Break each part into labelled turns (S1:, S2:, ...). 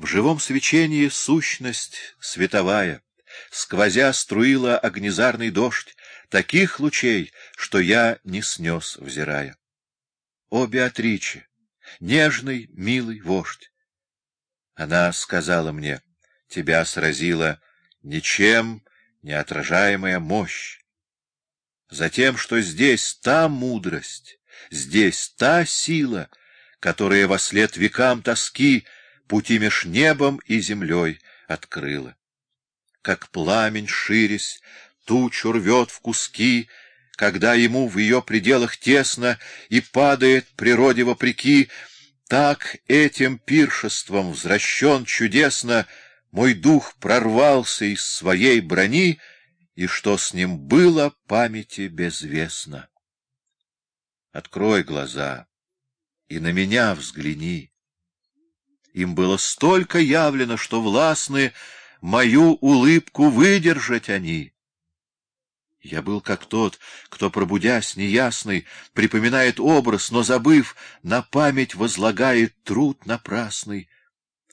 S1: В живом свечении сущность световая, сквозя струила огнезарный дождь, таких лучей, что я не снес, взирая. О, Беатриче, нежный, милый вождь! Она сказала мне, тебя сразила ничем неотражаемая мощь. Затем, что здесь та мудрость, здесь та сила, которая во след векам тоски пути меж небом и землей открыла. Как пламень, ширясь, тучу рвет в куски, когда ему в ее пределах тесно и падает природе вопреки, так этим пиршеством возвращен чудесно мой дух прорвался из своей брони, и что с ним было, памяти безвестно. Открой глаза и на меня взгляни. Им было столько явлено, что властны мою улыбку выдержать они. Я был как тот, кто, пробудясь неясный, припоминает образ, но, забыв, на память возлагает труд напрасный.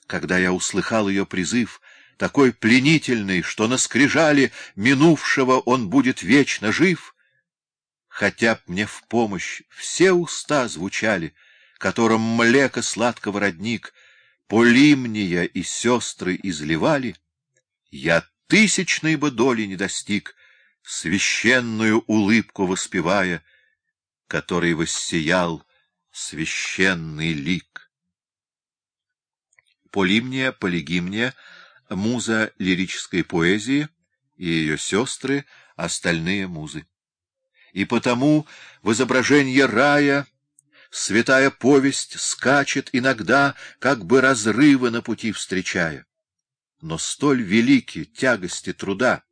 S1: Когда я услыхал ее призыв, такой пленительный, что на скрижале минувшего он будет вечно жив, хотя б мне в помощь все уста звучали, которым млеко сладкого родник, полимния и сестры изливали, я тысячной бы доли не достиг, священную улыбку воспевая, который воссиял священный лик. Полимния, полигимния, муза лирической поэзии и ее сестры, остальные музы. И потому в изображении рая святая повесть скачет иногда, как бы разрывы на пути встречая. Но столь велики тягости труда,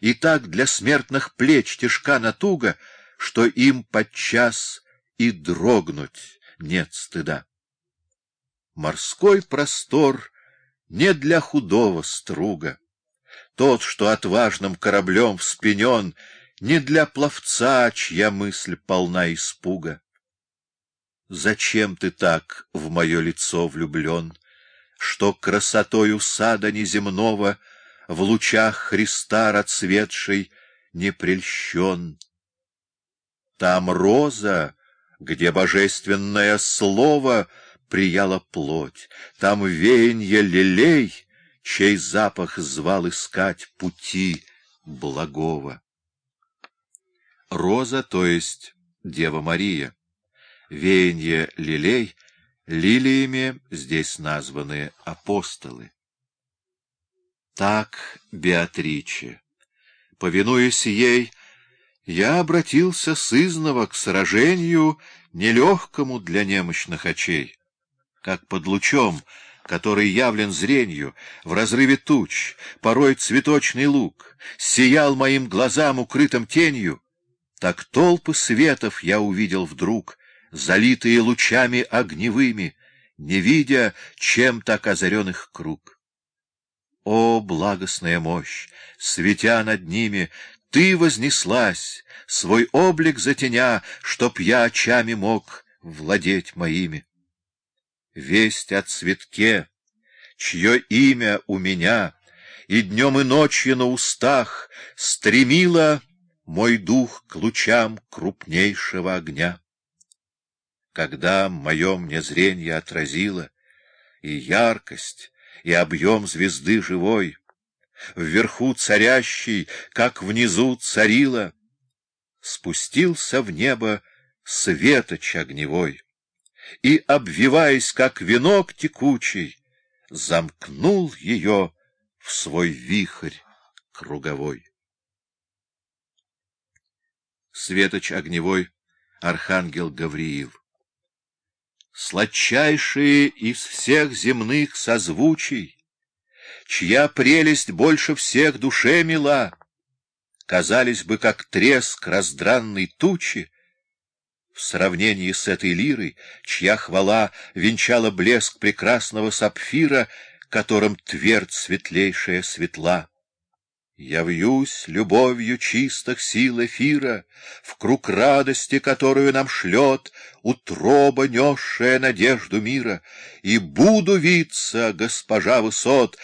S1: и так для смертных плеч тяжка натуга, что им подчас и дрогнуть нет стыда. Морской простор не для худого струга. Тот, что отважным кораблем вспенен, не для пловца, чья мысль полна испуга. Зачем ты так в мое лицо влюблен, что красотою сада неземного — в лучах Христа расцветший не прельщен. Там роза, где божественное слово прияло плоть, там веянье лилей, чей запах звал искать пути благого. Роза, то есть Дева Мария, веянье лилей, лилиями здесь названы апостолы. Так, Беатриче, повинуясь ей, я обратился сызново к сражению, нелегкому для немощных очей, как под лучом, который явлен зренью, в разрыве туч, порой цветочный лук, сиял моим глазам укрытым тенью, так толпы светов я увидел вдруг, залитые лучами огневыми, не видя, чем так озаренных круг. О, благостная мощь! Светя над ними, ты вознеслась, свой облик затеня, чтоб я очами мог владеть моими. Весть о цветке, чье имя у меня, и днем и ночью на устах стремила мой дух к лучам крупнейшего огня. Когда мое мне зрение отразило, и яркость, и объем звезды живой, вверху царящий, как внизу царила, спустился в небо светоч огневой и, обвиваясь, как венок текучий, замкнул ее в свой вихрь круговой. Светоч огневой, архангел Гавриил сладчайшие из всех земных созвучий, чья прелесть больше всех душе мила, казались бы, как треск раздранной тучи, в сравнении с этой лирой, чья хвала венчала блеск прекрасного сапфира, которым твердь светлейшая светла. Я вьюсь любовью чистых сил эфира В круг радости, которую нам шлет Утроба, несшая надежду мира, И буду виться, госпожа высот,